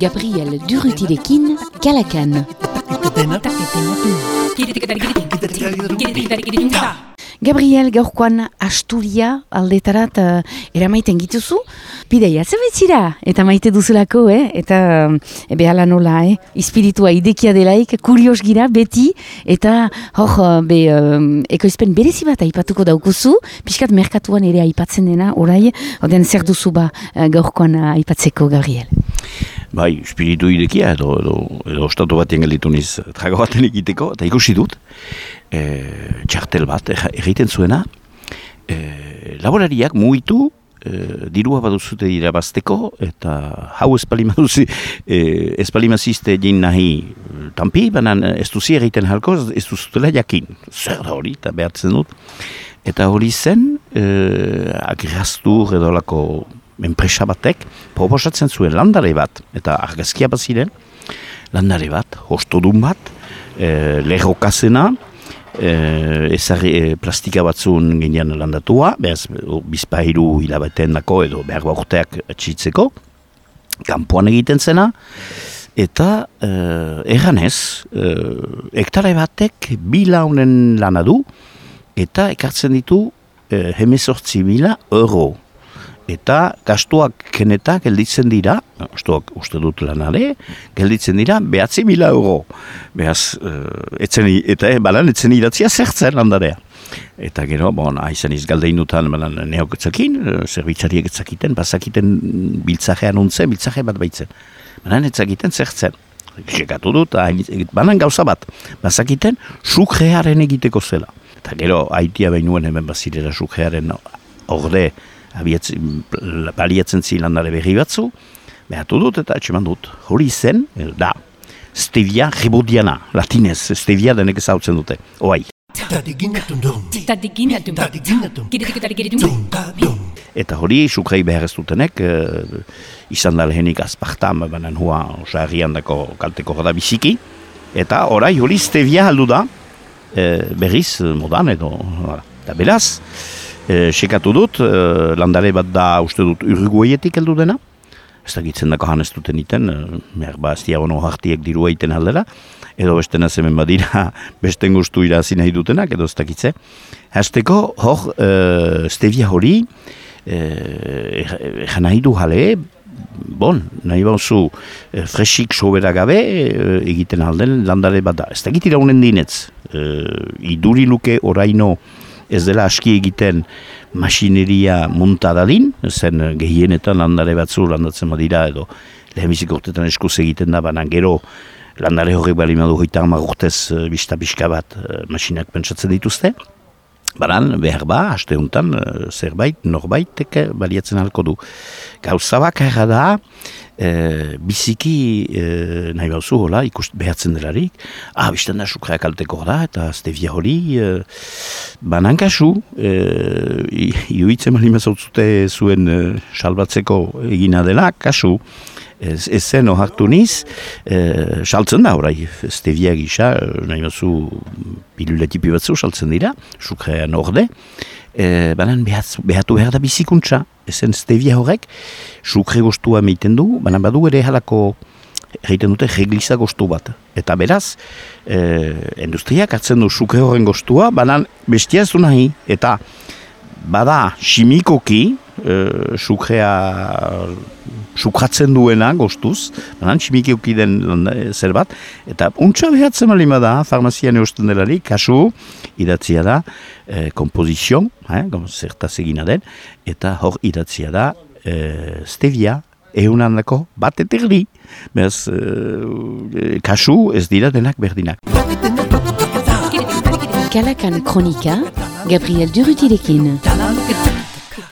Gabriel Durutilekin, Kalakan. Gabriel gaurkoan Asturia aldetarat uh, eramaiten gituzu. Bideia, zebetzira, eta maite duzulako, eh? eta e, behala nola, eh? ispiritua idekia delaik, kurios gira, beti, eta hor, be, um, ekoizpen berezi bat aipatuko daukuzu, pixkat merkatuan ere aipatzen dena, orai, oden zer duzu ba gaurkoan aipatzeko, Gabriel. Bai, espiritu idekia, edo, edo, edo ostatu batien gelditu niz trago baten egiteko, eta ikusi dut, e, txartel bat egiten zuena, e, laborariak muitu e, dirua baduzute dira bazteko, eta hau espalimaduzi, e, espalimazizte egin nahi tampi, banan ez duzi egiten halko, ez duzutela jakin, zer da hori, eta behatzen dut. Eta hori zen, e, agraztur edo lako enpresa batek, proposatzen zuen landare bat, eta argazkia bat ziren, landare bat, hostodun bat, e, lehokazena, e, ezarri e, plastika batzun ginean landatua, behaz bizpahiru hilabeteen dako edo behar baurteak txitzeko, kanpoan egiten zena, eta e, erranez, e, hektare batek bilaunen lana du, eta ekartzen ditu e, hemezortzi mila euro eta gastuak keneta gelditzen dira, gastuak uste dut lanare, gelditzen dira behatzi mila euro. Behaz, uh, etzen, eta e, balan etzen idatzia zertzen landarea. Eta gero, bon, aizan izgaldein dutan balan neok etzakin, uh, zerbitzariek etzakiten, bazakiten biltzajean untzen, biltzaje bat baitzen. Balan etzakiten zertzen. Sekatu dut, banan gauza bat, bazakiten sukrearen egiteko zela. Eta gero, haitia behinuen hemen bazirera sukrearen orde, baliatzen zilan dara berri batzu, behatu dut eta atxeman dut. Hori zen, da, stevia rebodiana, latinez, stevia denek ezautzen dute. Oai. Eta hori, sukrei behar ez dutenek, e, izan da lehenik azpartam, banan hua osarrian dako kalteko gada biziki. Eta orai, hori stevia aldu da, e, berriz modan edo, eta beraz, e, sekatu dut, e, landare bat da uste dut urgueietik heldu dena, ez da gitzen dako hanez duten iten, e, mer ba ez diagono hartiek diru eiten aldera, edo beste nazemen badira beste guztu irazi nahi dutenak, edo ez dakitze. Hasteko, hor, e, stevia hori, e, nahi du jale, bon, nahi bauzu e, fresik sobera gabe e, egiten alden landare bat da. Ez da gitira honen dinetz, e, iduri luke oraino, ez dela aski egiten masineria muntadalin, zen gehienetan landare batzu landatzen badira edo lehenbizik urtetan eskuz egiten da, baina gero landare horrek bali madu hoita urtez eh, bista pixka bat eh, masinak pentsatzen dituzte. Baran, behar ba, haste honetan, eh, zerbait, norbait, baliatzen halko du. Gauza bakarra da, e, biziki e, nahi bauzu hola, ikust behatzen delarik, ah, bizten da sukreak alteko da, eta stevia hori, e, banan kasu, e, iuitzen mali mazautzute zuen e, salbatzeko egina dela, kasu, ez, ez zen ohartu niz, e, saltzen da orai, stevia gisa, nahi bauzu piluletipi batzu saltzen dira, sukrean orde, e, banan behatu behar da bizikuntza, ezen stevia horrek, sukre goztua meiten du, banan badu ere halako, egiten dute regliza goztu bat. Eta beraz, e, industriak atzen du sukre horren goztua, banan bestia ez du nahi, eta bada simikoki, e, sukrea sukratzen duena goztuz, banan simikoki den zer bat, eta untsa behatzen malima da, farmazian eusten delari, kasu, idatzia da, e, kompozizion, eh, zertaz egina den, eta hor idatzia da, e, stevia, egunan dako, bat eterli, bez, e, kasu ez dira denak berdinak. Kalakan Kronika, Gabriel Durutilekin. Kalakan